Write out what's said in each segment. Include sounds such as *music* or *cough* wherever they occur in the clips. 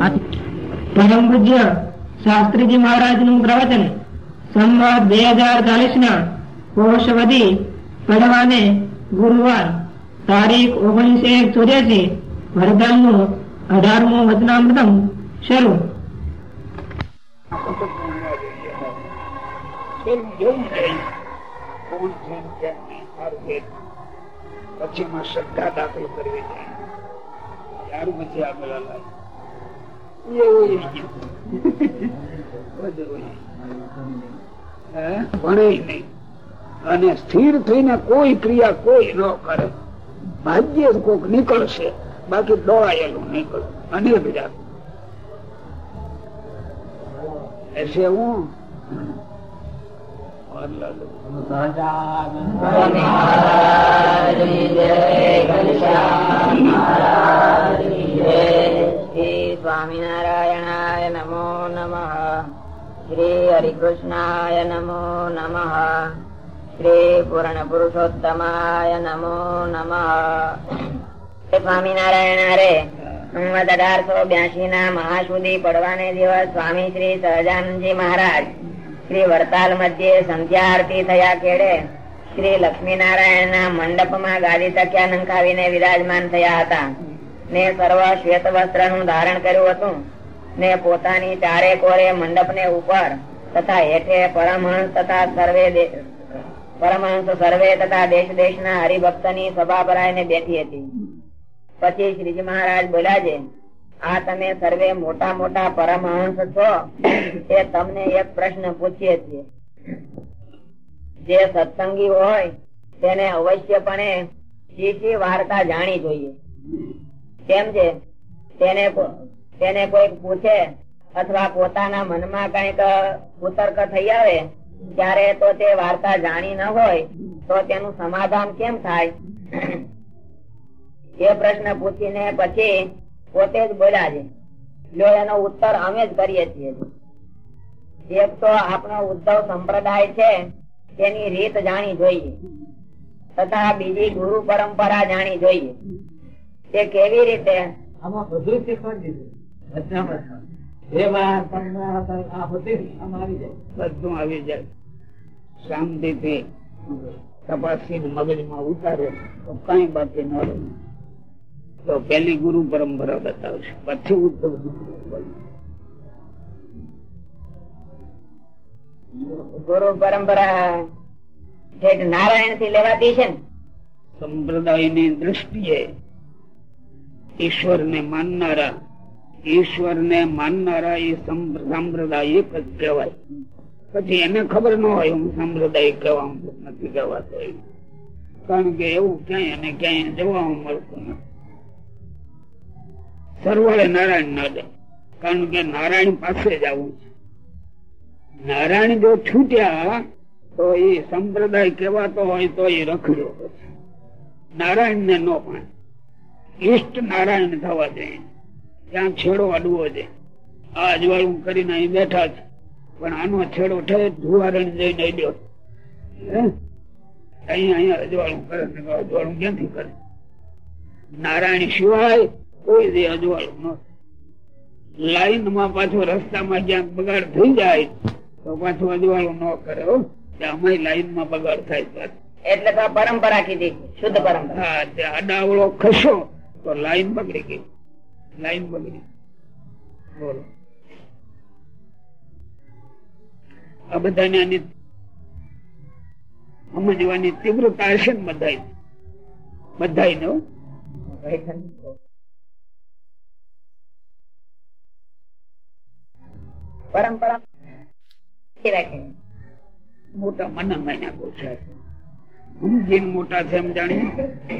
પરમ પૂજ્ય શાસ્ત્રીજી મહારાજનું પ્રવચન સંવત બે હજાર ચાલીસ ના કોષવદી પડવાને ગુરુવાર તારીખ ઓગણીસ એક ચોર્યાસી વરદાનનું અઢારમું વચનામૃતમ શરૂ પછી માં શ્રદ્ધા દાખલ કરવી જાય ત્યાર પછી આ મેળા એવું ય બધું હોય. હે? ભણે નહીં અને સ્થિર થઈને કોઈ ક્રિયા કોઈ ન કરે ભાગ્ય કોક નીકળશે બાકી દોડાયેલું નીકળે અને બીજા એસે હું સ્વામિનારાયણાય નમો નમઃ શ્રી હરિકૃષ્ણાય નમો નમઃ શ્રી પૂર્ણ પુરુષોત્તમાય નમો નમઃ સ્વામિનારાયણ હરે સંવત અઢારસો બ્યાસી ના મહાસુદી પડવાને દિવસ સ્વામી શ્રી સહજાનંદજી મહારાજ શ્રી વરતાલ મધ્યે સંધ્યા આરતી થયા કેડે શ્રી લક્ષ્મીનારાયણ ના મંડપમાં ગાદી તક્યા નંખાવીને વિરાજમાન થયા હતા ને સર્વ શ્વેત વસ્ત્રનું ધારણ કર્યું હતું. ને પોતાની ચારે કોરે મંડપ ને ઉપર તથા હેઠે પરમહંસ તથા સર્વે પરમહંસ સર્વે તથા દેશ દેશના હરિભક્તની સભા ભરાઈને બેઠી હતી. પછી શ્રીજી મહારાજ બોલ્યા છે, આ તમે સર્વે મોટા મોટા પરમહંસ છો? એ તમને એક પ્રશ્ન પૂછીએ છીએ. જે સત્સંગી હોય તેને અવશ્યપણે શીશી વાર્તા જાણી જોઈએ? કેમ તેને તેને કોઈ પૂછે અથવા પોતાના મનમાં કંઈક ઉતર્ક થઈ આવે, ત્યારે તો તે વાર્તા જાણી ન હોય, તો તેનું સમાધાન કેમ થાય? એ પ્રશ્ન પૂછીને પછી પોતે જ બોલ્યા છે જો એનો ઉત્તર અમે જ કરીએ છીએ. એક તો આપણો ઉદ્ધવ સંપ્રદાય છે, તેની રીત જાણી જોઈએ, તથા બીજી ગુરુ પરંપરા જાણી જોઈએ. તે કેવી રીતે? આમાં બધું શીખવાડી દીધું. બધી આવી જાય. શાંતિથી તપાસી મગજમાં ઉતારે તો કઈ બાકી ન રહે. તો પેલી ગુરુ પરંપરા બતાવશે. પછી ઉદ્ધવ ગુરુ પરંપરા નારાયણથી લેવાતી છે ને? સંપ્રદાયની દ્રષ્ટિએ ઈશ્વર ને માનનારા ઈશ્વર ને માનનારા એ સાંપ્રદાયિક જ કહેવાય પછી એને ખબર ન હોય હું સાંપ્રદાયિક કહેવા નથી કહેવાતો કારણ કે એવું ક્યાંય અને ક્યાંય જોવા મળતું નથી સરવાળે નારાયણ ના દે કારણ કે નારાયણ પાસે જ આવું છે નારાયણ જો છૂટ્યા તો એ સંપ્રદાય કહેવાતો હોય તો એ રખડ્યો નારાયણ ને ન પણ ઈષ્ટ નારાયણ થવા દે. ત્યાં છેડો અડવો છે આ અજવાળું કરીને અહીં બેઠા છે. પણ આનો છેડો થયો ધુવારણ જઈને અડ્યો? અહીંયા અહીંયા અજવાળું કરે અજવાળું ક્યાંથી કરે? નારાયણ સિવાય કોઈ દે અજવાળું ન લાઈનમાં પાછો રસ્તામાં જ્યાં બગાડ થઈ જાય તો પાછું અજવાળું ન કરે હો. અમારી લાઈનમાં બગાડ થાય એટલે પરંપરા કીધી શુદ્ધ પરંપરા. હા તે અડાવળો ખસો તો લાઈન બગડી ગઈ. લાઈન બગડી બોલો. આ બધાને આની સમજવાની તીવ્રતા હશે ને બધા બધા પરંપરા મોટા મને મહિના પૂછાય જેમ મોટા છે એમ જાણી એ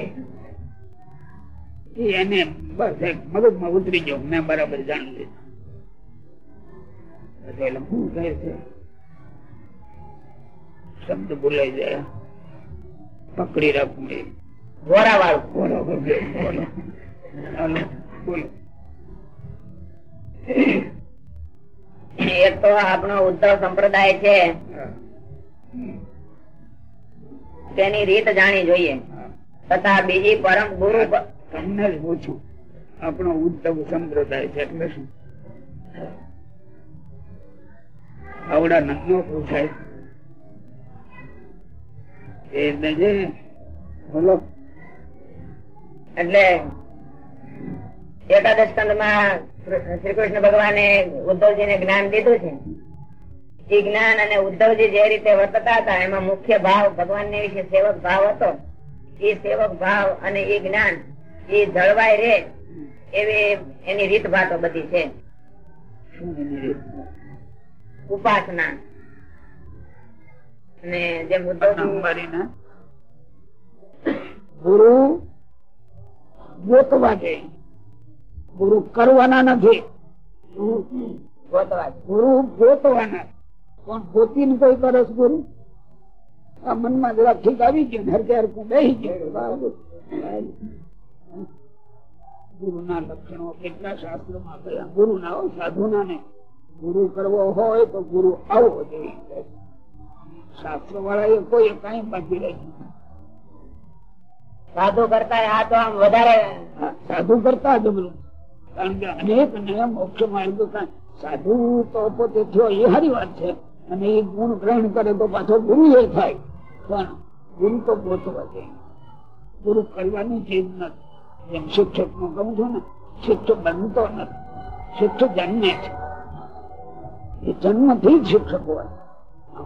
એને બસ એક મગજમાં ઉતરી ગયો. મેં બરાબર જાણી લીધું. એટલે શું કહે છે? શબ્દ બોલાઈ જાય. પકડી રાખવું એ ગોરા બોલો. બોલો બોલો. એક તો આપણો ઉદ્ધવ સંપ્રદાય છે. તેની રીત જાણી જોઈએ. તથા બીજી પરમ ગુરુ તમને જ પૂછું. આપણો ઉદ્ધવ સંપ્રદાય છે એટલે શું? આવડા નંદ નો પૂછાય. એટલે એકાદશ સ્કંદમાં શ્રી કૃષ્ણ ભગવાને ઉદ્ધવજી ને જ્ઞાન દીધું છે. એ જ્ઞાન અને ઉદ્ધવજી જે રીતે વર્તતા હતા, એમાં મુખ્ય ભાવ ભગવાન ને વિશે સેવક ભાવ હતો. એ સેવક ભાવ અને એ જ્ઞાન એ જળવાય રે એવી એની રીત ભાતો બધી છે? ઉપાસના. અને જેમ ગુરુ ગોતવા છે. ગુરુ કરવાના નથી. ગોતવા ગુરુ ગોતવાના. પણ ગોતીને કોઈ કરે ગુરુ? આ મનમાં જરા ઠીક આવી ગયું હરકે હરકું બેસી ગયું. ગુરુના લક્ષણો કેટલા શાસ્ત્રોમાં કયા ગુરુ ના હોય સાધુ ના ગુરુ કરવો હોય તો ગુરુ આવવો જોઈએ શાસ્ત્રો વાળા એ કોઈ કઈ બાકી રહી સાધુ કરતા આ તો આમ વધારે સાધુ કરતા જબરું કારણ કે અનેક ને મોક્ષ માર્ગ સાધુ તો પોતે થયો એ સારી વાત છે. અને એ ગુણ ગ્રહણ કરે તો પાછો ગુરુ એ થાય. પણ ગુરુ તો ગોતવા છે ગુરુ કરવાની ચીજ નથી. જેમ શિક્ષકનું કહું છું ને, શિક્ષક બનતો નથી. શિક્ષક જન્મે છે. એ જન્મથી જ શિક્ષક હોય.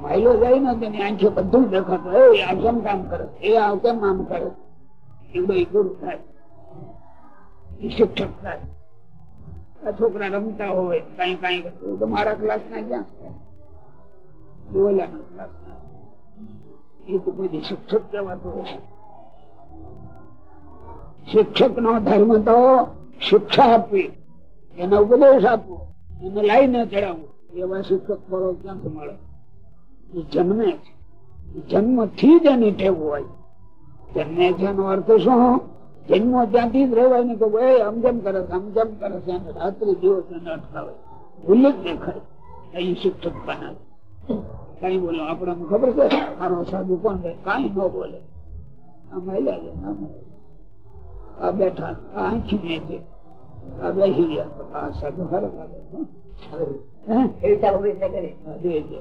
માયલો જાય ને તેની આંખે બધું દેખાતું એ આ કેમ કામ કરે એ આ કેમ આમ કરે એ એ ગુરુ થાય. એ શિક્ષક થાય. આ છોકરા રમતા હોય, કઈ કઈ તો મારા ક્લાસ ના ક્યાં? ઓલાના ક્લાસ ના એ તો કોઈ શિક્ષક કહેવાતું હશે શિક્ષક નો ધર્મ તો શિક્ષા આપવી. એને ઉપદેશ આપવો. એને લાઈને ચડાવવું. એવા શિક્ષક ફળો ક્યાંથી મળે? એ જન્મે છે. જન્મથી જ એની ટેવ હોય. જન્મે છે એનો અર્થ શું? જન્મો ત્યાંથી જ રહેવાય ને કે ભાઈ આમ જેમ કરે છે? આમ જેમ કરે છે? એને રાત્રિ દિવસ એને અટકાવે. ભૂલ જ દેખાય. અહીં શિક્ષક બનાવે. કઈ બોલો, આપણને ખબર છે? મારો સાધુ કોણ કઈ ન બોલે. આમ આમ હેલ્યા. આ બેઠા આ આંખી છે આ બેસી ગયા આ સાધુ ખરો લાગે છે. હે? એવી રીતે કરી આ દે છે.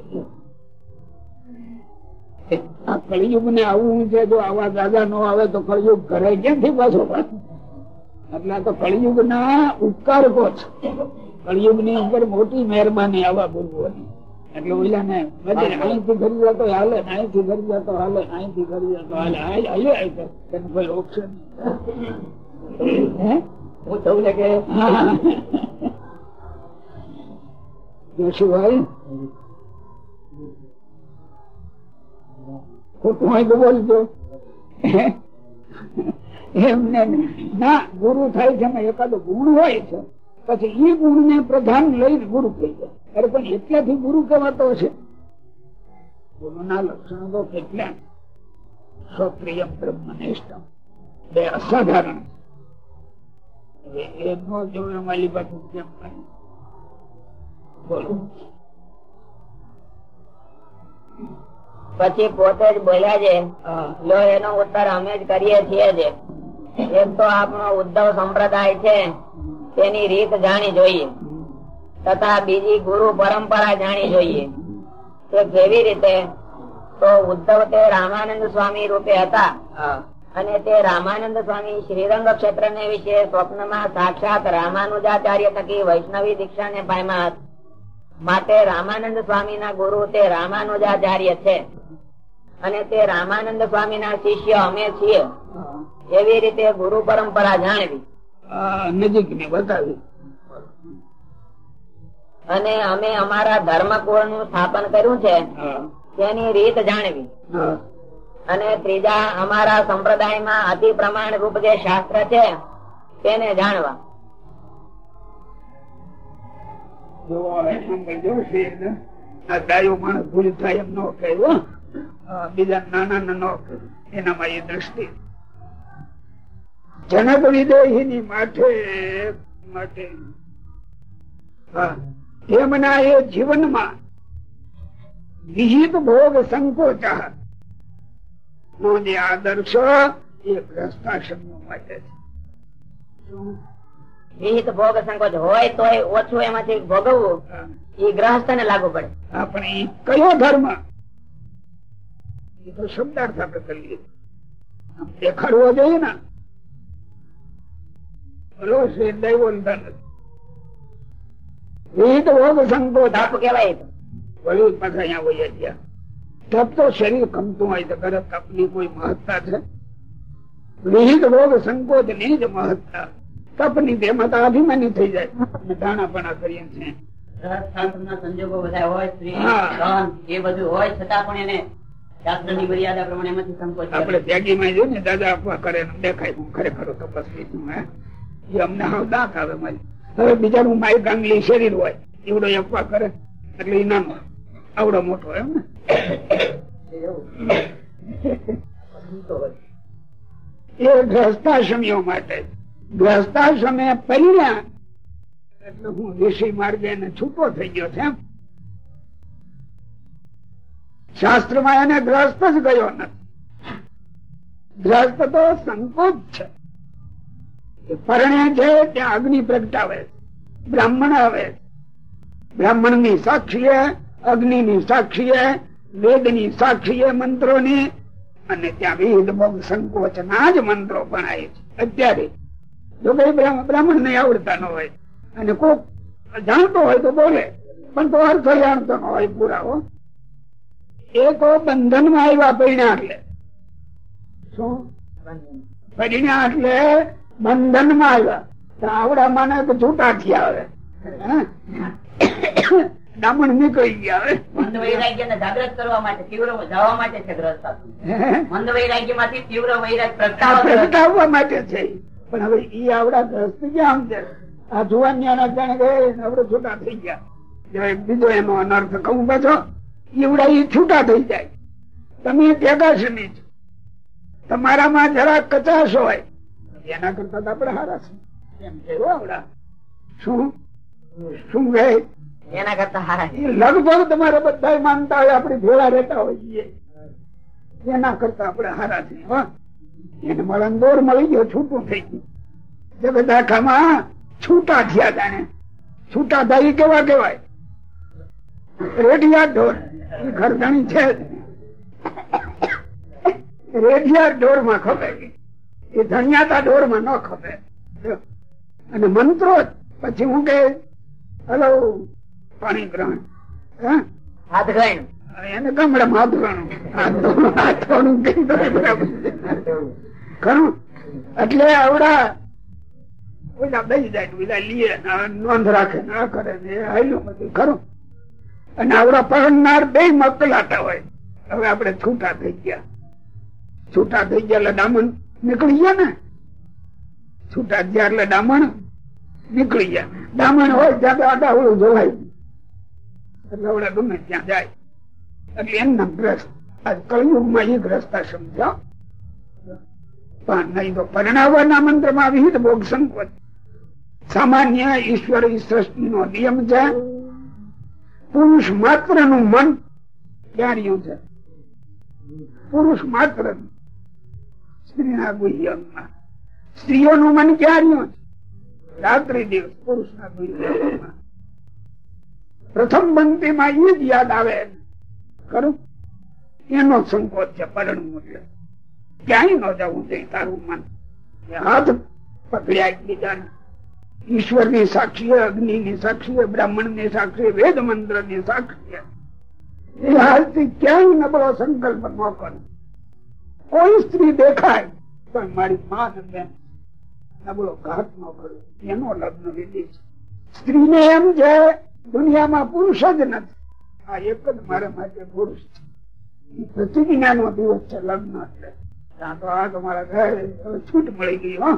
આ કળિયુગ ને આવું છે જો આવા દાદા નો આવે તો કળિયુગ ઘરે ક્યાંથી પાછો પાછો? એટલે તો કળિયુગ ના ઉપકારકો છે કળિયુગની ઉપર મોટી મહેરબાની આવા ગુરુઓની એટલે ઓલા ને અહીંથી ઘરી જતો હાલે અહીંથી ઘરી જતો હાલે અહીંથી ઘરી જતો હાલે. હાલે તેને કોઈ રોકશે હું? થવું ને કે. *laughs* જોશીભાઈ? ખોટું હોય તો બોલજો. એમને ના ગુરુ થાય છે એકાદો ગુણ હોય છે. પછી એ ગુણ ને પ્રધાન લઈને ગુરુ થઈ જાય. અરે પણ એટલાથી ગુરુ કહેવાતો છે ગુરુ ના લક્ષણો તો કેટલા. ક્ષત્રિય બ્રહ્મનિષ્ઠ બે અસાધારણ. એનો જો અમારી પાસે કેમ બોલો. પછી પોતે જ બોલ્યા છે લો એનો ઉત્તર અમે જ કરીએ છીએ છે એક તો આપણો ઉદ્ધવ સંપ્રદાય છે તેની રીત જાણી જોઈએ. તથા બીજી ગુરુ પરંપરા જાણી જોઈએ. તે કેવી રીતે? તો ઉદ્ધવ તે રામાનંદ સ્વામી રૂપે હતા. અને તે રામાનંદ સ્વામી શ્રીરંગ ક્ષેત્ર ને વિશે સ્વપ્નમાં સાક્ષાત રામાનુજાચાર્ય થકી વૈષ્ણવી દીક્ષા ને પામ્યા માટે રામાનંદ સ્વામી ના ગુરુ તે રામાનુજાચાર્ય છે. અને તે રામાનંદ સ્વામી ના શિષ્ય અમે છીએ. એવી રીતે ગુરુ પરંપરા જાણવી. નજીક ને બતાવી. અને અમે અમારા ધર્મ કુળનું સ્થાપન કર્યું છે. તેની રીત જાણવી. અને ત્રીજા અમારા સંપ્રદાયમાં અતિ પ્રમાણ રૂપ જે શાસ્ત્ર છે તેને જાણવા. ભૂલ થાય એમ ન કહ્યું બીજા નાના ને ન કહ્યું એનામાં એ દ્રષ્ટિ. જનક વિદેહી ની માથે. માટે હા. તેમના એ જીવનમાં વિહિત ભોગ સંકોચ. નો જે આદર્શ એ ભ્રષ્ટાશ્રમ માટે છે. વિહિત ભોગ સંકોચ હોય તોય ઓછું એમાંથી ભોગવવું એ ગ્રહસ્થ ને લાગુ પડે. આપણે ઈ કયો ધર્મ? એ તો શબ્દાર્થ આપણે કરીએ. દેખાડવો જોઈએ ને. બોલો શ્રી દૈવોલ્ધન વિહિત ભોગ સંકોચ તપ કેવાય એ તો. વળી પાછા અહીંયા વહી ગયા તપ તો શરીર કમતું હોય તો કરે તપની કોઈ મહત્તા છે? વિહિત ભોગ સંકોચની જ મહત્તા. તપની તેમાં તો અભિમાની થઈ જાય. અમે દાણાપણા કરીએ છીએ. સંજોગો બધા હોય એ બધું હોય છતાં પણ એને શાસ્ત્રની મર્યાદા પ્રમાણે એમાંથી સંકોચ આપણે આપડે ત્યાગીમાં જોયું ને દાદા આપવા કરે દેખાય હું ખરેખર તપસ્વી છું હે? એ અમને હાવ દાખ આવે મારી. હવે બીજાનું માય ગાંગલી શરીર હોય. એવડો અપવા કરે, એટલે એ નાનો આવડો મોટો એમ ને. એ ગ્રસ્તાશ્રમીઓ માટે. ગ્રસ્તાશ્રમે પરિણ્યા એટલે હું ઋષિ માર્ગે છૂટો થઈ ગયો છે એમ. શાસ્ત્ર એને ગ્રસ્ત જ ગયો નથી. ગ્રસ્ત તો સંકોચ છે. પરણે છે ત્યાં અગ્નિ પ્રગટાવે બ્રાહ્મણ આવે બ્રાહ્મણની સાક્ષીએ અગ્નિ ની સાક્ષીએ વેદની સાક્ષીએ મંત્રો ની અને ત્યાં વિવિધ ભોગ સંકોચ ના જ મંત્રો ભણાય છે. અત્યારે જો કઈ બ્રાહ્મણ ને આવડતા ન હોય અને કોક જાણતો હોય તો બોલે, પણ તો અર્થ જાણતો ન હોય પુરાવો. એ તો બંધનમાં આવ્યા પરિણા એટલે શું? પરિણા એટલે બંધનમાં આવ્યા. આવડા માને તો છૂટા થયા હવે. ડામણ નીકળી ગયા હવે. મંદ વૈરાગ્યને જાગૃત કરવા માટે તીવ્ર જવા માટે છે મંદ વૈરાગ્યમાંથી તીવ્ર વૈરાગ પ્રગટાવવા માટે છે. પણ હવે ઈ આવડા ગ્રસ્ત ક્યાં છે આ જુવાનિયા જાણે ગયે આપડે છૂટા થઈ ગયા. બીજો એનો અનર્થ કહું પાછો. ઈવડા ઈ છૂટા થઈ જાય. તમે ત્યાગાશમી છો. તમારામાં જરા કચાશ હોય. એના કરતા તો આપણે હારા છે એમ છે આવડા. શું? શું કહે? એના કરતા હારા લગભગ તમારે બધા માનતા હોય આપડે ભેળા રહેતા હોઈએ એના કરતા આપણે હારા છે હો. એને મળન દોર મળી ગયો છૂટું થઈ ગયું. જગત આખામાં છૂટા થયા જાણે. છૂટા થાય કેવા કેવાય રેડિયા ઢોર. એ ઘરધણી છે. રેડિયા ઢોરમાં ખપે એ ધણિયાતા ઢોરમાં ન ખપે. અને મંત્રો. પછી હું કે હલો પાણી ગ્રહણ. હાથ ગ્રહણ એને ગામડા હાથ ગ્રહણ. ખરું? એટલે આવડા ઓલા દઈ જાય ઓલા લીએ નોંધ રાખે ના કરે ને હાલ્યું બધું. ખરું? અને આવડા પરણનાર બે મકલાતા હોય. હવે આપણે છૂટા થઈ ગયા. છૂટા થઈ ગયા એટલે નીકળી ગયા ને? છૂટા ગયા એટલે ડામણ નીકળી ગયા ડામણ હોય ત્યાં તો આડાવડું જોવાય. એટલે ગમે ત્યાં જાય. એટલે એમના ગ્રસ્ત. આ કળયુગમાં એ ગ્રસ્તા સમજાવ પણ નહીં તો પરણાવવાના મંત્રમાં વિહિત ભોગ સંકોચ. સામાન્ય ઈશ્વરી સૃષ્ટિ નો નિયમ છે. પુરુષ માત્રનું મન ક્યાર્યું છે? પુરુષ માત્ર સ્ત્રીના ગુહ્યમાં. સ્ત્રીઓનું મન છે રાત્રિ દિવસ પુરુષના ગુહ્યમાં. પ્રથમ પંક્તિમાં એ જ યાદ આવે. ખરું? એનો સંકોચ છે પરણવું એટલે ક્યાંય ન જવું જોઈએ તારું મન. હાથ પકડ્યા એકબીજાને. ઈશ્વરની સાક્ષી અગ્નિ ની સાક્ષી બ્રાહ્મણની સાક્ષી, વેદ મંત્રની સાક્ષી. એ હાલથી ક્યાંય નબળો સંકલ્પ ન કરો. કોઈ સ્ત્રી દેખાય તો મારી મા એનો લગ્ન વિધિ છે. સ્ત્રીને એમ છે, દુનિયામાં પુરુષ જ નથી. આ એક જ મારા માટે પુરુષ છે. પ્રતિજ્ઞા નો દિવસ છે લગ્ન એટલે. ત્યાં તો આ તમારા ઘરે છૂટ મળી ગઈ, હો.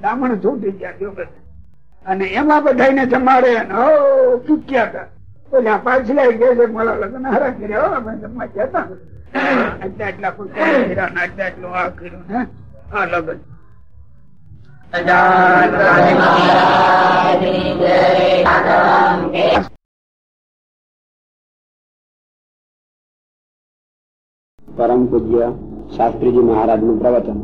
ડામણ છૂટી ગયા બધા અને એમાં બધાને જમાડે ચૂક્યા હતા. પાછલા ગયા છે મારા લગ્ન હારા કર્યા જમવા ગયા હતા. પરમ પૂજ્ય શાસ્ત્રીજી મહારાજનું પ્રવચન.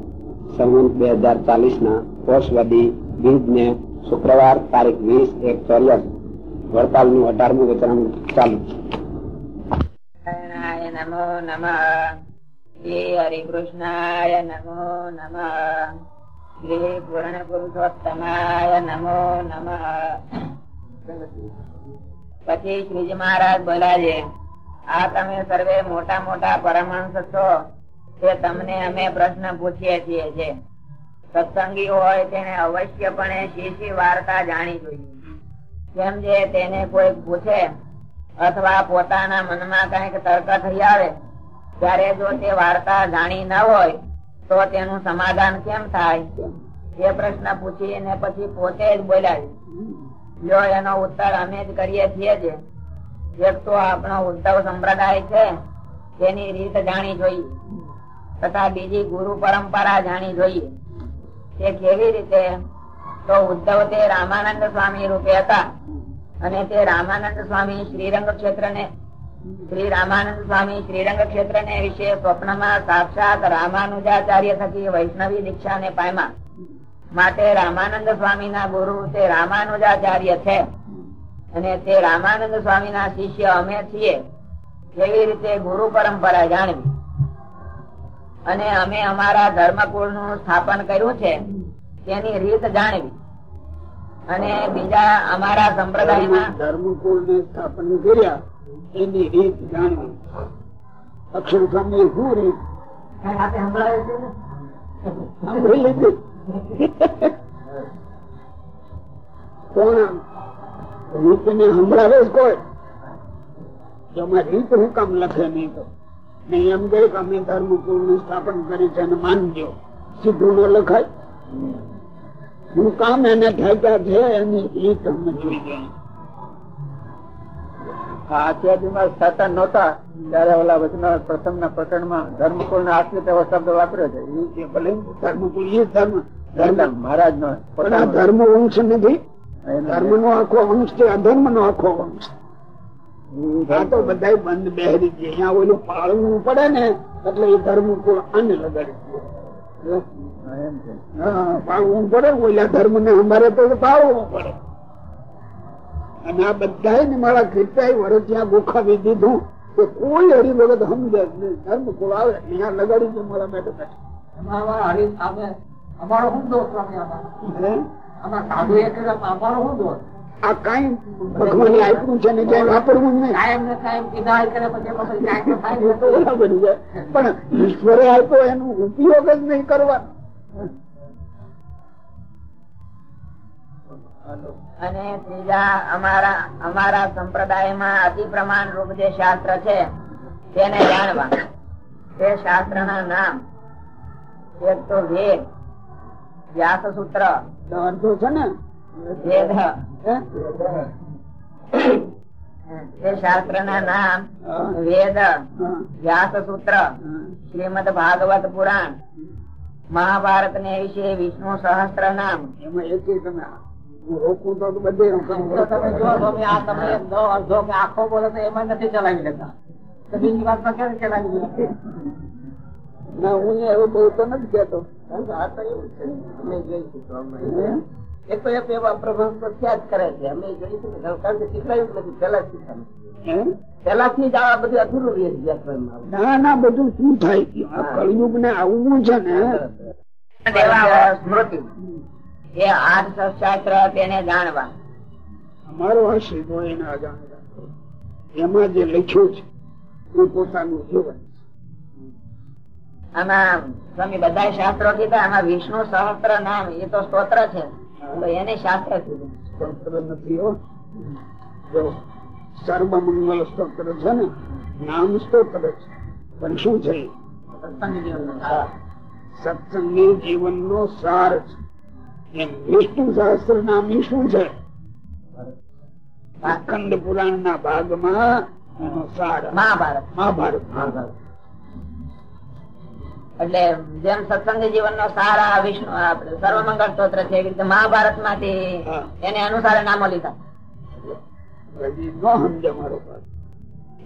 સંવંત બે હજાર ચાલીસ ના પોષવદી બીજ ને શુક્રવાર તારીખ વીસ એક ચોર્યાસી વડતાલનું અઢારમું વિતરણ ચાલુ. નારાયણાય નમો નમઃ શ્રી હરિકૃષ્ણાય નમો નમઃ શ્રી પૂર્ણ પુરુષોત્તમાય નમો પછી શ્રીજી મહારાજ બોલ્યા છે, આ તમે સર્વે મોટા મોટા પરમહંસ છો તે તમને અમે પ્રશ્ન પૂછીએ છીએ છે. સત્સંગી હોય તેને અવશ્યપણે શીશી વાર્તા જાણી જોઈએ. કેમ જે તેને કોઈ પૂછે અથવા પોતાના મનમાં કંઈક તર્ક થઈ આવે, ત્યારે જો તે વાર્તા જાણી ન હોય, તો તેનું સમાધાન કેમ થાય? એ પ્રશ્ન પૂછીને પછી પોતે જ બોલ્યા. જો એનો ઉત્તર અમે જ કરીએ છીએ જ. એક તો આપણો ઉદ્ધવ સંપ્રદાય છે, તેની રીત જાણી જોઈએ. તથા બીજી ગુરુ પરંપરા જાણી જોઈએ. તે કેવી રીતે? તો ઉદ્ધવ તે રામાનંદ સ્વામી રૂપે હતા. અને તે રામાનંદ સ્વામી શ્રીરંગ ક્ષેત્ર ને શ્રી રામાનંદ સ્વામી શ્રીરંગ ક્ષેત્ર ને વિશે સ્વપ્નમાં સાક્ષાત રામાનુજાચાર્ય થકી વૈષ્ણવી દીક્ષા ને પામ્યા માટે રામાનંદ સ્વામી ના ગુરુ તે રામાનુજાચાર્ય છે. અને તે રામાનંદ સ્વામી ના શિષ્ય અમે છીએ. કેવી રીતે ગુરુ પરંપરા જાણવી? અને અમે અમારા ધર્મકુળનું સ્થાપન કર્યું છે. તેની રીત જાણવી. અને બીજા અમારા સંપ્રદાયમાં ધર્મકુળ ને સ્થાપન કર્યા એની રીત જાણવી અક્ષરધામની શું રીત? સાંભળી લીધી. કોણ રીત ને સંભળાવે જ કોઈ? જો રીત હું કામ લખે નહીં તો? નહીં એમ કે અમે ધર્મકુળનું સ્થાપન કરી છે અને માનજો. સીધું ન લખાય. હું કામ એને થતા છે એની રીત અમે જોઈએ આચાર્યમાં સાતા નહોતા ત્યારે ઓલા વચના પ્રથમ ના પ્રકરણમાં ધર્મકુળ ના આશ્રિત એવો શબ્દ વાપર્યો છે. ઈ કે ભલે ધર્મકુળ એ ધર્મ. મહારાજ નો પણ આ ધર્મ વંશ નથી. ધર્મ નો આખો વંશ છે અધર્મ નો આખો વંશ. આ તો બધા બંધ બેહરી છે અહીંયા ઓલું પાળવું પડે ને એટલે એ ધર્મ કુળ આને લગાડી પાળવું પડે ઓલા ધર્મ ને અમારે તો પાળવું પડે. અને આ બધા ને મારા કેટલાય વર્ષ ત્યાં ગોખાવી દીધું કે કોઈ હરિભગત સમજે જ નહીં. ધર્મ કોઈ આવે ત્યાં લગાડી દે મારા બેઠા અમારા શું દોષ અમારો શું દોષ? આ કઈ ભગવાને આપ્યું છે ને ક્યાંય વાપરવું નહીં. પણ ઈશ્વરે આપ્યો એનો ઉપયોગ જ નહીં કરવાનો. અને ત્રીજા અમારા અમારા સંપ્રદાયમાં અતિ પ્રમાણ રૂપ જે શાસ્ત્ર છે તેને જાણવા. તે શાસ્ત્ર ના નામ એક તો વેદ વ્યાસ સૂત્ર છે ને? વેદ. તે શાસ્ત્ર ના નામ વેદ વ્યાસ સૂત્ર. શ્રીમદ ભાગવત પુરાણ મહાભારત ને વિશે વિષ્ણુ સહસ્ત્ર નામ. એમાં એક તમે હું રોકું તો બધે તમે જો આ તમે અડધો કે આખો બોલો તો એમાં નથી ચલાવી લેતા તો બીજી વાતમાં ક્યારે ચલાવી ના હું એવું બોલતો નથી કેતો આ તો એવું છે. અમે જોઈશું. એક તો એવા પ્રભુ કરે છે. અમે જોઈશું કે શીખવાયું નથી. પેલા શીખવાનું? પેલાથી જ આ બધું અધૂરું રહે ના ના બધું શું થાય? કળિયુગ ને આવવું છે ને. સ્મૃતિ. એ આઠ શાસ્ત્ર તેને જાણવા. અમારો હશે તો એને અજાણ એમાં જે લખ્યું છે એ પોતાનું જીવન આમાં સ્વામી બધા શાસ્ત્રો કીધા આમાં વિષ્ણુ સહસ્ત્ર નામ એ તો સ્તોત્ર છે. તો એને શાસ્ત્ર કીધું. સ્તોત્ર નથી હો. જો સર્વમંગલ સ્તોત્ર છે ને નામ સ્તોત્ર છે. પણ શું છે? સત્સંગી જીવન નો સાર છે. એમ વિષ્ણુ સહસ્ત્ર નામ શું છે? અખંડ પુરાણ ના ભાગમાં એનો સાર. મહાભારત. મહાભારત. એટલે જેમ સત્સંગ જીવન નો સારા વિષ્ણુ આપણે સર્વમંગળ સ્તોત્ર છે એવી રીતે મહાભારતમાંથી એને અનુસાર નામો લીધા. હજી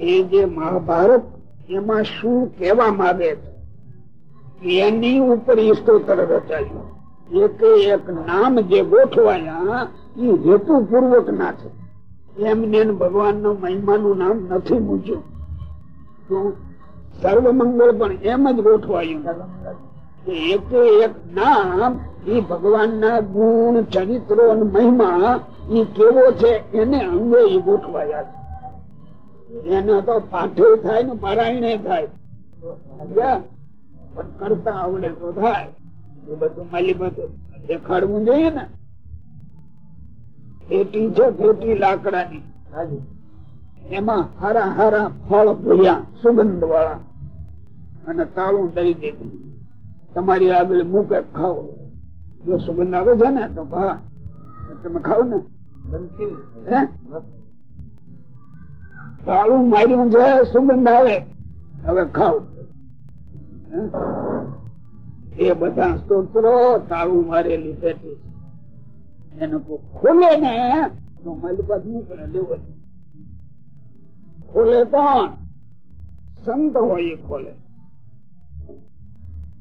એ જે મહાભારત, એમાં શું કેવા માંગે એની ઉપર સ્તોત્ર રચાયું. એક એક નામ જે ગોઠવાયા એ હેતુ પૂર્વક ના છે. એમને ભગવાન નો મહિમા નું નામ નથી મૂક્યું. સર્વમંગળ પણ એમ જ ગોઠવાયું. એક એક નામ એ ભગવાન ના ગુણ ચરિત્રો મહિમા એ કેવો છે એને અંગે એ ગોઠવાયા છે. એના તો પાઠે થાય ને પારાયણે થાય. પણ કરતા આવડે તો થાય. એ બધું માલી બધું દેખાડવું જોઈએ ને. ખેતી છે પેટી લાકડાની. એમાં હારા હારા ફળ ભર્યા સુગંધ વાળા અને તાળું દઈ દીધું. તમારી આગળ મૂકે ખાઓ. જો સુગંધ આવે છે ને તો ભા. તમે ખાવ ને. હે? તાળું માર્યું છે સુગંધ આવે. હવે ખાઓ. એ બધા સ્તોત્રો તાળું મારેલી પેટી. એને ખોલે ને તો મારી પાસે નીકળે લેવો ખોલે કોણ? સંત હોય એ ખોલે.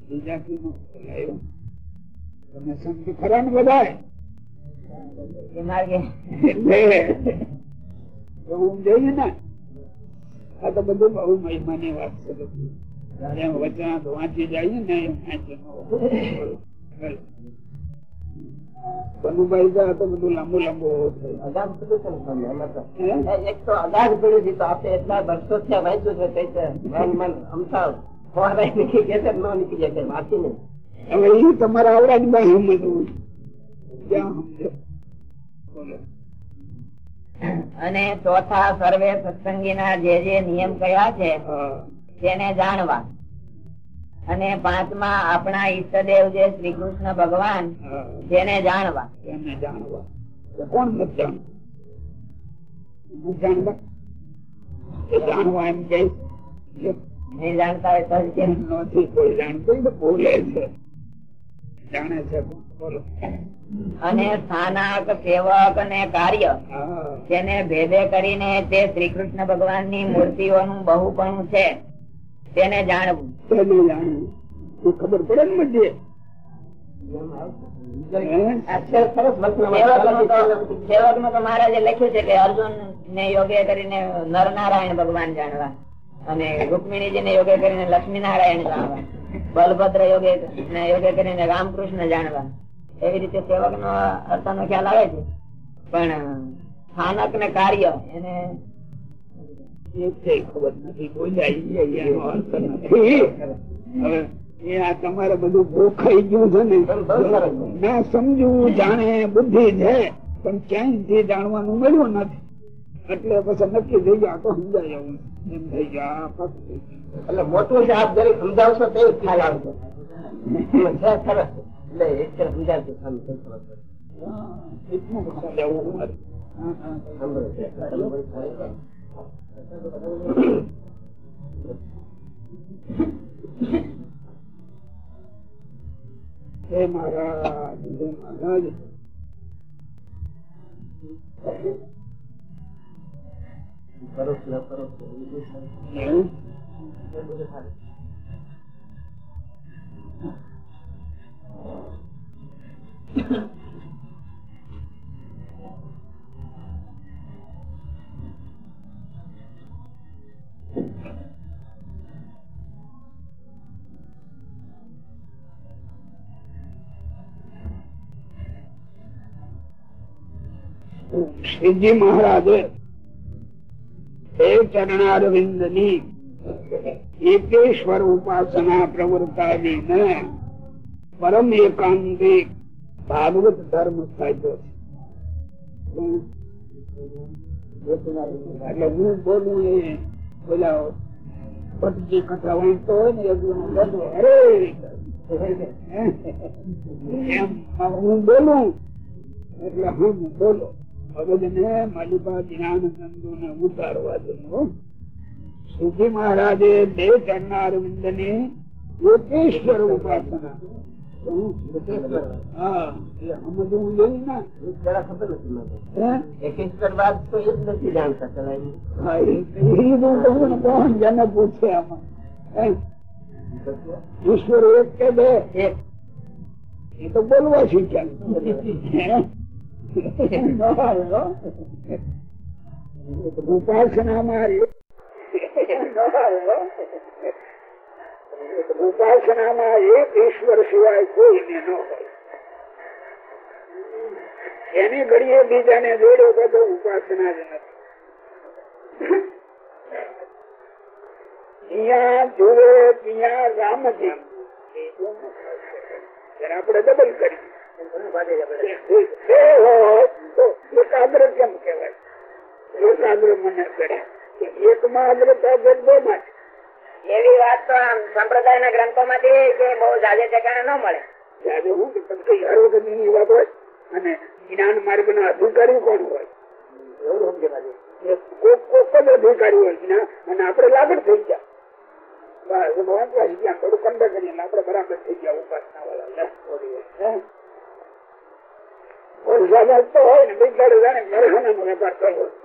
બીજા કી નો ખોલાયો? તમે સંત ખરા ને બધા એવું જોઈએ ને. આ તો બધું બહુ મહિમાની વાત છે વચનાથ વાંચી જાય ને વાંચી ન તો બધું લાંબુ લાંબુ? એક તો અગાધ પડ્યું છે તો આપણે એટલા વર્ષો થયા વાંચ્યું છે તે છે. મન મન અમથા ફોરાઈ નીકળી ગયા છે, ન નીકળી જાય વાંચીને. હવે એ તમારા આવડાની માં હિંમત હોય. ક્યાં સમજો બોલો અને ચોથા સર્વે સત્સંગીના જે જે નિયમ કયા છે તેને જાણવા. અને પાંચમા આપણા ઈષ્ટદેવ જે શ્રી કૃષ્ણ ભગવાન તેને જાણવા. એને જાણવા. કોણ નથી જાણવા. એમ કે નહીં જાણતા હોય તો નથી કોઈ જાણતું ભૂલે છે. જાણે છે. બોલો. અને સ્થાનક સેવક અને કાર્ય તેને ભેદે કરીને તે શ્રી કૃષ્ણ ભગવાનની મૂર્તિઓનું બહુપણું છે તેને જાણવું. તેને જાણવું. ખબર પડે ને મધ્ય સેવક. નું તો મહારાજે લખ્યું છે કે અર્જુન ને યોગે કરીને નરનારાયણ ભગવાન જાણવા અને રૂકમિણીજી ને યોગે કરીને લક્ષ્મી નારાયણ જાણવા. બલભદ્ર યોગે યોગે કરીને રામકૃષ્ણ જાણવા. એવી રીતે સેવક નો અર્થ નો ખ્યાલ આવે છે. પણ સ્થાનક ને કાર્ય એને હવે એ આ તમારે બધું ગોખાઈ ગયું છે જાણે બુદ્ધિ છે, પણ ક્યાંયથી જાણવાનું મળ્યું નથી. એટલે પછી નક્કી થઈ ગયા તો સમજાય એમ થઈ ગયું. એટલે મોટું છે આપ જરીક સમજાવશો તે ખ્યાલ આવશે. એટલે એક છે પડે. હા, મહારાજ હે? પરોક્ષ એ બધું સારું. એવું? એ બધું સારું. શ્રીજી મહારાજે એ ચરણારવિંદ ની એકેશ્વર ઉપાસના પ્રવૃત્તાદીને પરમ એકાંતિક ભાગવત ધર્મ સાધ્યો છે એટલે હું બોલું એ બોલા ભટજી કથા વાંચતો હોય ને એ બધું બધું અરે! હું બોલું. એટલે હું બોલો. મગજને માલિકા જ્ઞાનચંદુ ને ઉતારવા દેવું શ્રીજી મહારાજે બે ચરણાર અરવિંદ ને. એકેશ્વર ઉપાસના? ઈશ્વર એક કે બે? એ તો બોલવા શીખ્યા. *laughs* ઉપાસનામાં ઉપાસનામાં એક ઈશ્વર સિવાય કોઈને ન હોય. એની ઘડીએ બીજાને જોડ્યો તો ઉપાસના જ જુએ રામજી આપણે ડબલ કરી. એકાગ્ર કેમ કેવાય એકાગ્ર મને કરે. એકમાં અગ્રતા બે એવી વાત તો આમ સંપ્રદાય ના ગ્રંથો માંથી કે બહુ જાજે ઠેકાણે ન મળે. આજે હું કે કઈ હર વખતની વાત હોય? અને જ્ઞાન માર્ગ ના અધિકારી કોણ હોય? એક કોક કોક જ અધિકારી હોય જ્ઞાન અને આપડે લાગડ થઈ ગયા. બસ વાંચવા ગયા થોડું કંડર કરીએ આપડે બરાબર થઈ ગયા ઉપાસના વાળા કોઈ તો હોય ને જાણે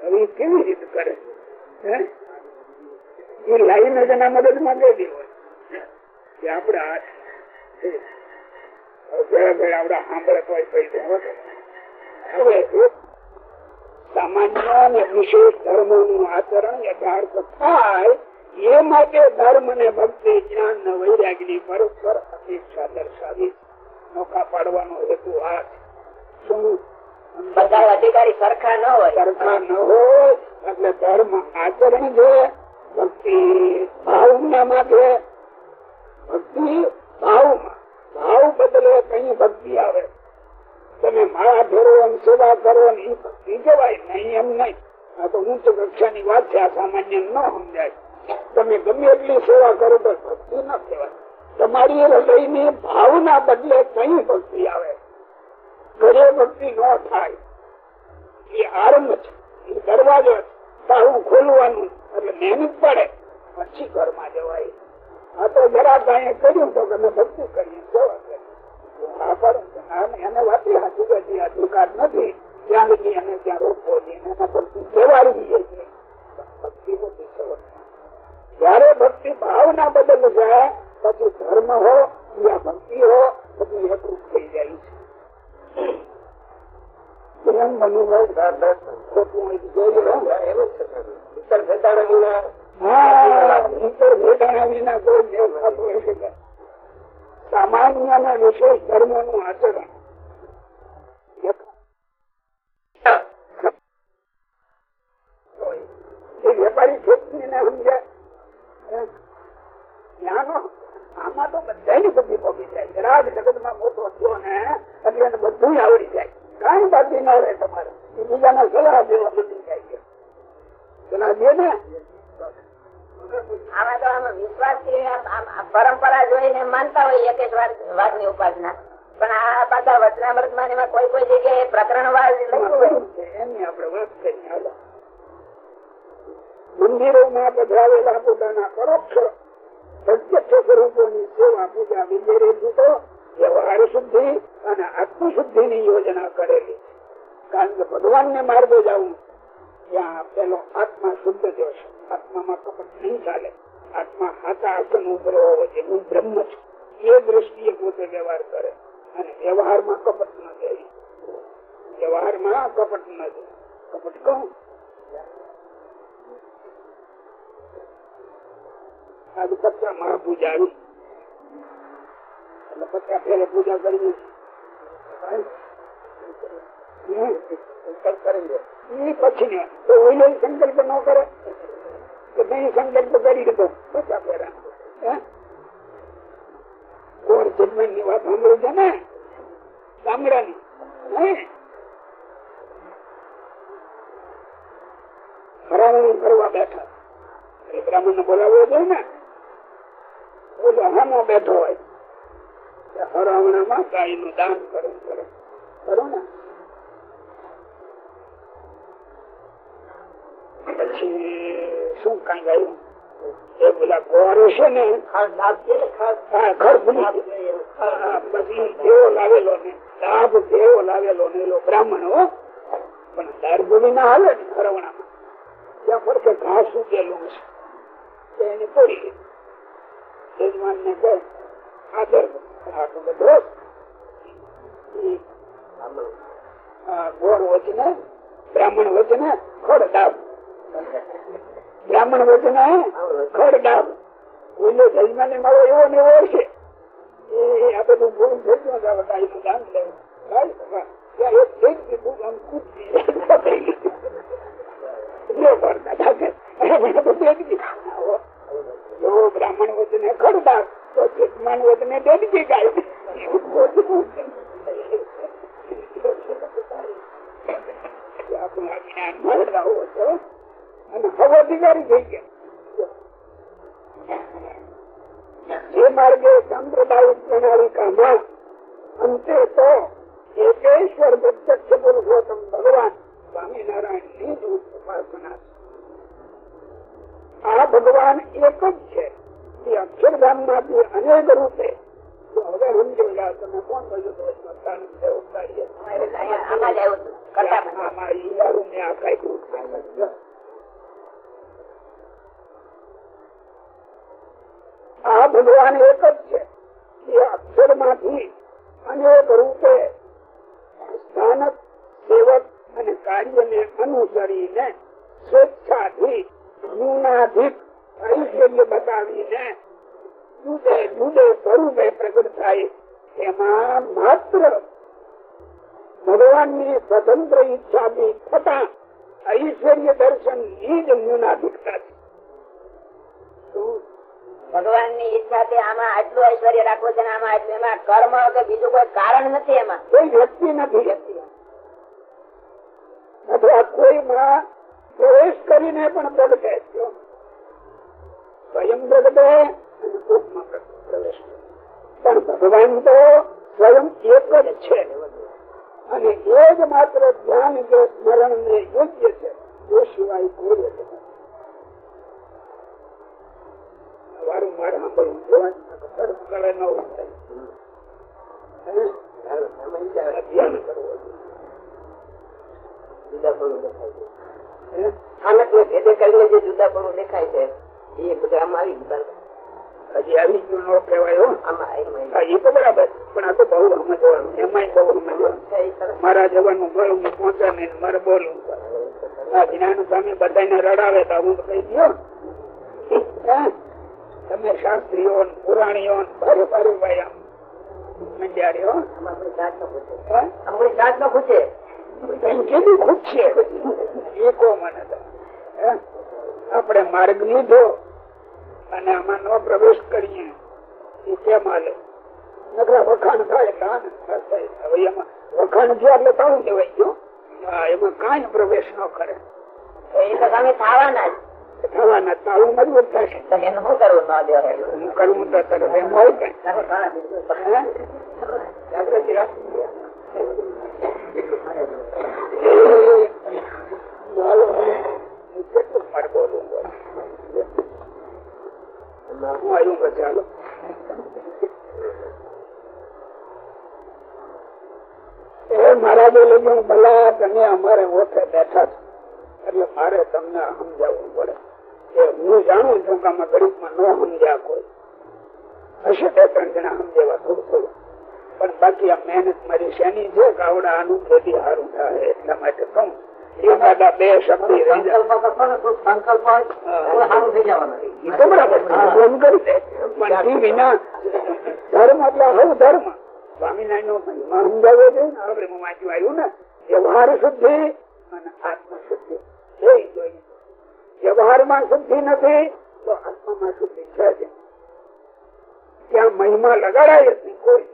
હવે કેવી રીતે કરે? હે એ લાઈને તેના મદદમાં ગયેલી હોય. કે આપડે આ સામાન્ય અને વિશેષ ધર્મનું આચરણ યથાર્થ થાય એ માટે ધર્મ ને ભક્તિ જ્ઞાન ને વૈરાગની પરસ્પર અપેક્ષા દર્શાવી નોખા પાડવાનો હેતુ આ શું? બધા અધિકારી સરખા ન હોય. સરખા ન હોય. એટલે ધર્મ આચરણ છે ભક્તિ ભાવના છે ભક્તિ ભાવમાં, ભાવ બદલે કઈ ભક્તિ આવે. તમે માળા ફેરવો સેવા કરો એ ભક્તિ કહેવાય. નહીં, એમ નહીં. આ તો ઉચ્ચ કક્ષાની વાત છે, આ સામાન્ય ન સમજાય. તમે ગમે એટલી સેવા કરો તો ભક્તિ ન કહેવાય. તમારી હૃદયની ભાવના બદલે કઈ ભક્તિ આવે. ઘરે ભક્તિ ન થાય. એ આરંભ છે. દરવાજો છે ખોલવાનું એટલે મહેનત પડે. પછી ઘરમાં જવાય. આ તો જરા કાંઈ કર્યું તો તમે કરી કરી આ પણ આમ એને વાતી હાચી ગઈ અધિકાર નથી. ત્યાં લગી એને ત્યાં ભક્તિ નથી ભક્તિ ભાવના બદલ જાય ધર્મ હો ભક્તિ હો બધું એકરૂપ થઈ જાય છે. પ્રેમ બની. સામાન્ય અને વિશેષ ધર્મનું આચરણ. માનતા હોય એક એક ની ઉપાસના. પણ આ પાછા વચનામૃતમાં કોઈ કોઈ જગ્યાએ પ્રકરણ વાદ હાલો. મંદિરોમાં પધરાવેલા પોતાના પરોક્ષ પ્રત્યક્ષ સ્વરૂપોની સેવા પૂજા વિજય તો વ્યવહાર શુદ્ધિ અને આત્મશુદ્ધિ ની યોજના કરેલી કારણ કે ભગવાન ને માર્ગે જવું, ત્યાં પેલો આત્મા શુદ્ધ જોશે આત્મામાં કપટ નહીં ચાલે. આત્મા હાથા આસન ઉપર હોવો છે હું બ્રહ્મ છું. એ દ્રષ્ટિએ પોતે વ્યવહાર કરે. અને વ્યવહારમાં કપટ ન જાય વ્યવહારમાં કપટ ન જાય કપટ કહું. મહાપૂજા આવી. કરી પછી સંકલ્પ ન કરે. તો નહીં સંકલ્પ કરી દીધો પચા ફેરા. ઓલો હામો બેઠો હોય. હરામણામાં ગાયનું દાન કરે કરે. પછી શું કઈ ગાયું એ બધા ગોવારો છે ને લાભ છે ને ખાસ? હા, ખરબૂજ. હા, પછી દેવો લાવેલો ને લાભ દેવો લાવેલો ને એલો બ્રાહ્મણ હો. પણ દારભૂમિ ના હાલે ને હરવણામાં ત્યાં ફરકે ઘાસ ઉગેલું છે. એને પડી ગઈ યજમાન ને કહે આદર આ બધો. ગોળ વચને બ્રાહ્મણ વચને ખોડ ડાબ. બ્રાહ્મણ વચને ખોડ ડાબ ઓલો જજમાન મારો એવો ને એવો હશે. એ આ બધું પૂરું થઈ ગયું દાન લેવું બ્રાહ્મણ વચને ખોડ તો જજમાન વચને દેડકી ગાય. આપણું આ જ્ઞાન મળતા હોવો છો અને સૌ અધિકારી થઈ ગયા. જે માર્ગે સાંપ્રદાયિક પ્રણાલી કામવા અંતે તો એકેશ્વર પ્રત્યક્ષ પુરુષોત્તમ ભગવાન સ્વામિનારાયણની જ ઉપાસના આ ભગવાન એક જ છે. એ અક્ષરધામમાંથી અનેક રૂપે. તો હવે સમજો તમે કોણ કહ્યું તો સ્મશાન છે, આ ભગવાન એક જ છે એ અક્ષરમાંથી અનેક રૂપે સ્થાનક, સેવક અને કાર્યને અનુસરીને સ્વેચ્છાથી ન્યૂનાધિક ઐશ્વર્ય બતાવીને જુદે જુદે સ્વરૂપે પ્રગટ થાય એમાં માત્ર ભગવાનની સ્વતંત્ર ઈચ્છાથી થતા ઐશ્વર્ય દર્શનની જ ન્યૂનાધિકતા છે? ભગવાનની ઈચ્છા આમાં આટલું ઐશ્વર્ય રાખવું છે આમાં આટલું, એમાં કર્મ કે બીજું કોઈ કારણ નથી એમાં. કોઈ વ્યક્તિ નથી. અથવા કોઈમાં પ્રવેશ કરીને પણ પ્રગટે સ્વયં પ્રગટે પ્રવેશ પણ ભગવાન તો સ્વયં એક જ છે. અને એ જ માત્ર ધ્યાન કે સ્મરણ ને યોગ્ય છે. એ સિવાય કોઈ નથી. વારંવાર સાંભળવું જોવાનું ધર્મ ન હોય. ધ્યાન કરવું જુદાપણું દેખાય સ્થાનક ને ભેદે કરીને જે જુદાપણું દેખાય છે. એ બધા આમાં આવી ગયું. હજી આવી ગયું ન કહેવાય આમાં એ તો બરાબર. પણ આ તો બહુ સમજવાનું એમાંય બહુ સમજવાનું મારા જવાનું ગળું પહોંચે ને મારે બોલવું આ જ્ઞાન સામે બધાને રડાવે તો હું કહી દો હે? તમે શાસ્ત્રીઓ પુરાણીઓ ભારે ભારે ભાઈ આમ મંડ્યા રહ્યો આમાં આપણી જાત ન કેવી એ કહો મને માર્ગ લીધો અને આમાં નો પ્રવેશ કરીએ. એ કેમ હાલે? નકરા વખાણ થાય એટલે આનંદ. એમાં વખાણ થયા એટલે તાળું દેવાય ગયો એમાં કાંઈ પ્રવેશ ન કરે. એ તો તમે થવાના જ. થવાના મજબૂત થશે. હું કરવું તો એમ હોય હે? કેટલું મારે બોલવું પડે? હું આવ્યું કે ચાલો. એ મહારાજે લઈ ભલા તમે અમારે ઓછે બેઠા છો. એટલે મારે તમને સમજાવવું પડે. કે હું જાણું છું કે આમાં ગરીબમાં ન સમજ્યા કોઈ. હશે બે ત્રણ જણા સમજેવા થોડું થોડું. પણ બાકી આ મહેનત મારી શેની છે કાવડા આનું ખેતી સારું થાય એટલા માટે કહું. બે શબ્દ ધર્મ એટલે ધર્મ. સ્વામિનારાયણ નો મહિમા સમજાવ્યો છે ને આપણે આવ્યું ને વ્યવહાર શુદ્ધિ અને આત્મ શુદ્ધિ વ્યવહારમાં શુદ્ધિ નથી, તો આત્મામાં શુદ્ધિ છે ત્યાં મહિમા લગાડાય જ કોઈ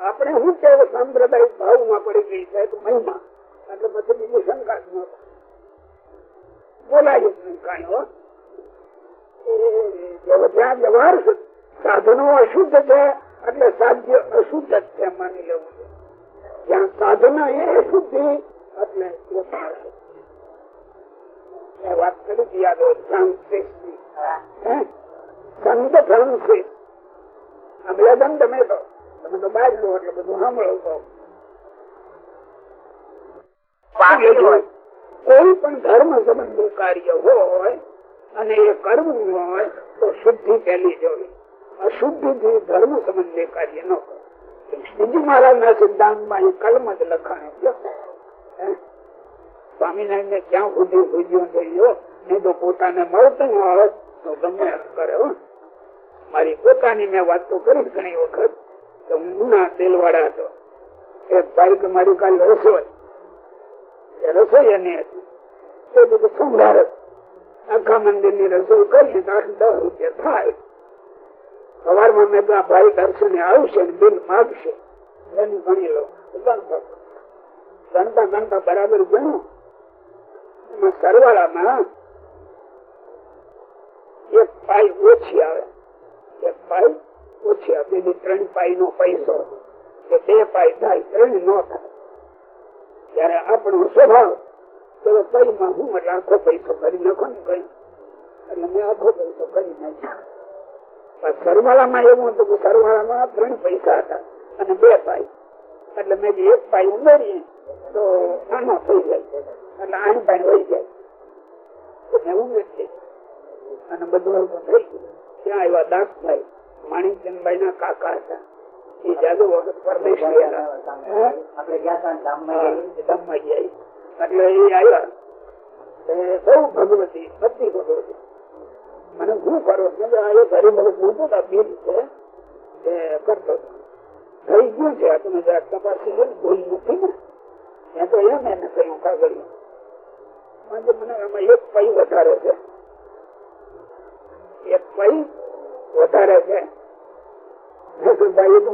આપણે શું કે સાંપ્રદાયિક ભાવમાં પડી ગઈ છે તો મહિમા? એટલે પછી બીજું શંકા ન. બોલાય જ નહીં સાધનો અશુદ્ધ છે, એટલે સાધ્ય અશુદ્ધ જ છે, માની લેવું છે. જ્યાં સાધન એ શુદ્ધિ, એટલે. મેં વાત કરી હતી યાદ હોય. સંત ફ્રાન્સિસ હતા તમે તો તમે તો બહાર લો એટલે બધું સાંભળો તો કોઈ પણ ધર્મ સંબંધનું કાર્ય હોય અને એ કરવું હોય તો શુદ્ધિ પહેલી જોઈ અશુદ્ધિ થી ધર્મ સંબંધે કાર્ય ન કરો. શ્રીજી મહારાજ ના સિદ્ધાંતમાં એ કલમ જ લખાણ? સ્વામિનારાયણ ને ક્યાં સુધી ભૂજ્યો થયો નહીં તો પોતાને મળતું હોત તો ગમે કરે મારી પોતાની મેં વાત તો કરી ઘણી વખત તો હું ના દિલવાળા હતો. એક ભાઈ કે મારી કાલ રસોઈ. એ રસોઈ એની હતી. તે બધું સંભાળ. આખા મંદિરની રસોઈ કરી દસ દસ રૂપિયા થાય. સવારમાં મેં કહ્યું, ભાઈ દર્શને આવશે ને બિલ માગશે. એની ગણી લો ગણતા ગણતા બરાબર ગણું. એમાં સરવાળામાં એક પાઈ ઓછી આવે. એક પાઈ ઓછી આવે. બીજી ત્રણ પાઈ નો પૈસો. કે બે પાઈ થાય, ત્રણ નો થાય. ત્યારે આપણો સ્વભાવ, તો પૈમાં હું એટલે આખો પૈસો કરી નાખો ને કઈ એટલે મેં આખો પૈસો કરી નાખ્યો. સરવાળામાં એવું હતું કે સરવાળામાં ત્રણ પૈસા હતા અને બે પાઈ એટલે મેં એક પાઈ ઉમેરીએ તો આમાં થઈ જાય એટલે આમ પણ વહી જાય. એવું નથી અને બધું થઈ ત્યાં એવા દાસભાઈ માણિકચંદભાઈ ના કાકા હતા. એ જાદુ વખત પરદેશ એટલે એ આવ્યા. એ ભગવતી બધી ભગવતી. મને શું કરો છો કે આ એક હરિભગત છે. એ કરતો હતો. થઈ ગયું છે. તમે તપાસી ભૂલ નથી ને.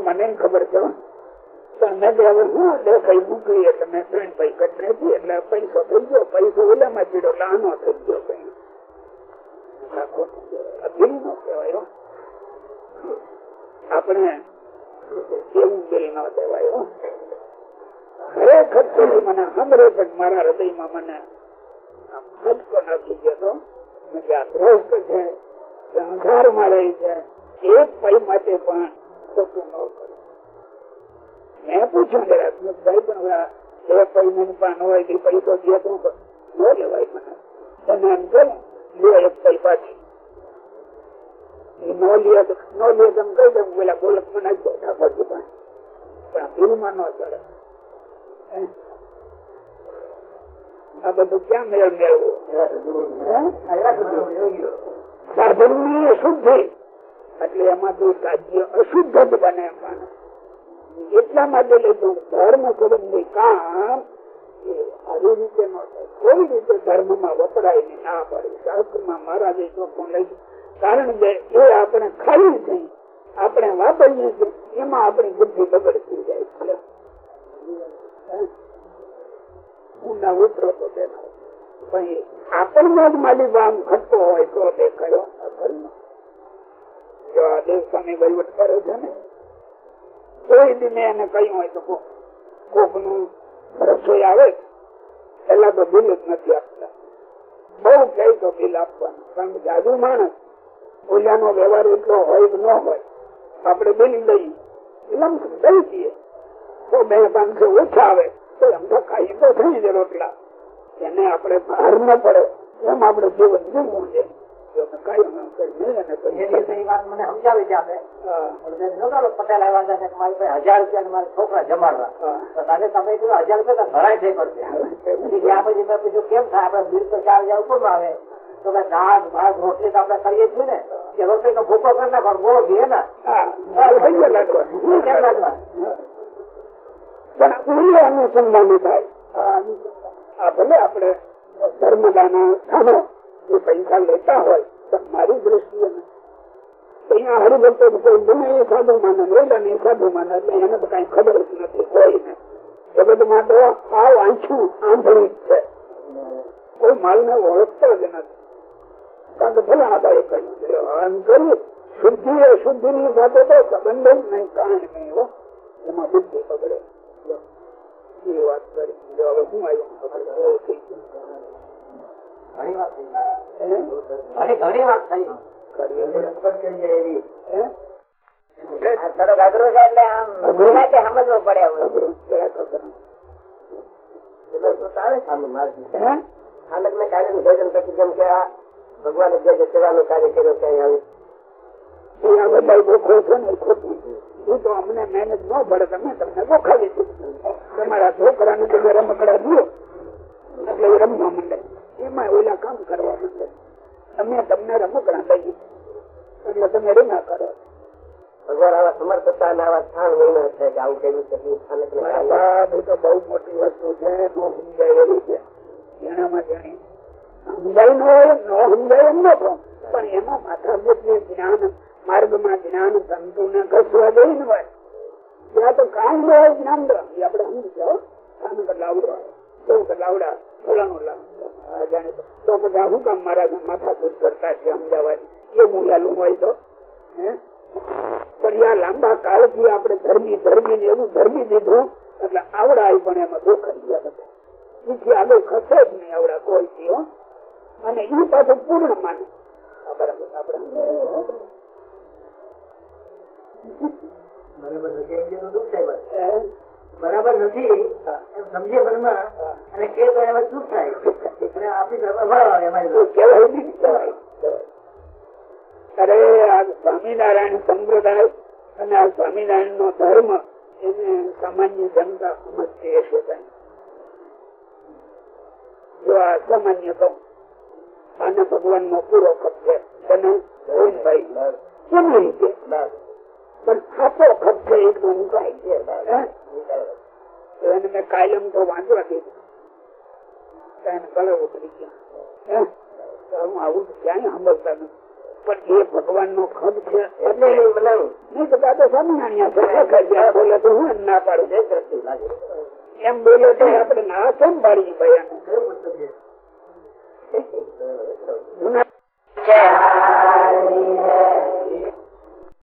મને ખબર છે મેં હવે પૈ મૂકી એટલે મેં ત્રણ પૈ કટ નાખી, એટલે પૈસો થઈ ગયો, પૈસો ઓલામાં ચીડો લાનો થઈ ગયો પૈ બિલ નો કહેવાય. આપણે એવું બિલ ન કહેવાય ખરેખર મને સાંભળે પણ પણ ખોટું ન કરે. મેં પૂછ્યું જરા ભાઈ પણ હવે આ મને પણ હોય કે પૈસો દે તો ન જ ચડે? આ બધું ક્યાં મેળ મેળવું? શુદ્ધિ એટલે એમાં તો રાજ્ય અશુદ્ધ જ બને એટલા માટે લીધું ધર્મ સંબંધી કામ એ આવી રીતે કોઈ રીતે ધર્મમાં વપરાય ને ના પડે. શાસ્ત્રમાં મહારાજે ચોખ્ખું લઈ કારણ કે એ આપણે ખાઈ છે. આપણે વાપરીએ છીએ, એમાં આપણી બુદ્ધિ બગડતી જાય છે. ઊંડા ઉતરો તો પણ આપણને જ માલી બામ ખટતો હોય તો તે કયો જો આ દેવસ્વામી વહીવટ કરે છે ને કોઈ દી મેં એને કહ્યું હોય તો કોકનું રસોઈ આવે. પેલા તો બિલ જ નથી આપતા. બહુ કહે તો બિલ આપવાનું. કારણ જાદુ માણસ, ઓલાનો વ્યવહાર એટલો હોય કે ન હોય આપણે બિલ દઈએ. લમસમ દઈ દઈએ. તો બે પાંચસો ઓછા આવે. તો એમ તો ખાઈ થઈ જાય રોટલા એને આપણે બહાર ન પડે. એમ આપણે જીવન જીવવું છે. જો ન હજાર રૂપિયા મારા છોકરા જમાડવા. હા. તો તારે તમે હજાર રૂપિયા ભરાય થઈ પડશે. પછી પછી મેં કેમ થાય? આપડે બિલ તો ચાર હજાર ઉપર આવે. તો કે દાળ ભાત રોટલી તો આપણે કરીએ છીએ ને. કે રોટલી નો ભૂકો કરી નાખો બોલો ઘી ને. પણ ગયો કેમ લાગવા પણ અનુસંધાન થાય. આ ભલે આપણે ધર્મદાના સ્થાનો એ પૈસા લેતા હોય પણ મારી દ્રષ્ટિએ. અહીંયા હરિભક્તો કોઈ ગમે એ સાધુ માને રેલા ને એ સાધુ માને એટલે એને તો કઈ ખબર જ નથી કોઈને જગતમાં તો આવ આંછું આંધળી જ છે. કોઈ માલને ઓળખતો જ નથી. કારણ કે ભલે આપણે કહ્યું છે, આમ કરી શુદ્ધિ અશુદ્ધિ ની સાથે તો સંબંધ જ નહીં કારણ નહીં એમાં બુદ્ધિ પકડે એ વાત આવ્યું કાર્ય ભોજન પછી જેમ કે આ ભગવાન સેવાનું કાર્ય કર્યું ત્યાં આવી બધા ખોટું છે. એ તો અમને મહેનત ન પડે તમે તમને ગોખાવી તમારા છોકરાને તમે રમકડા દો એટલે રમવા માંડે. એમાં ઓલા કામ કરવા માંડે. અમે તમને રમકડા દઈએ એટલે તમે રમ્યા કરો. ભગવાન આવા સમર્થતા અને આવા સ્થાન મહિના છે કે આવું કેવું છે તો બહુ મોટી વસ્તુ છે નો સમજાય એવી છે. એનામાં જાણી સમજાય ન હોય નો સમજાય એમ ન પણ એમાં માથા જ્ઞાન માર્ગમાં જ્ઞાન સંતો ને ઘસવા ન હોય. ત્યાં તો કામ હોય જ્ઞાન તો. આપડે આપણે કામ આવડવા કેવું કે લાવડા પણ આ લાંબા કાળથી આપણે ધર્મી ધર્મી ને એવું ધર્મી દીધું, એટલે આવડા પણ એમાં આગળ ખસે જ નહીં આવડા કોઈ. અને એ પાછું પૂર્ણ માને. બરાબર આપણે બરાબર નથી એમ જેનું દુઃખ થાય બરાબર નથી. એમ સમજે મનમાં. અને કે તો એમાં દુઃખ થાય? આપણી આવે અમારી. અરે આ સ્વામિનારાયણ સંપ્રદાય અને આ સ્વામિનારાયણ નો ધર્મ એને સામાન્ય જનતા સમજતી હશે. જો આ સામાન્ય તો આને ભગવાન નો પૂરો ખપ અને ગોવિંદભાઈ કેવી રીતે? પણ ખપ છે એટલું ઊંચાઈ છે એને મેં કાયમ તો વાંચવા દીધું એને કલર ઉતરી ગયા. હું? આવું ક્યાંય સાંભળતા નથી. પણ એ ભગવાન નો છે. એટલે. નહીં તો દાદા. બોલે તો હું પાડું. એમ બોલે તો આપણે ના કેમ પાડીએ ભાઈ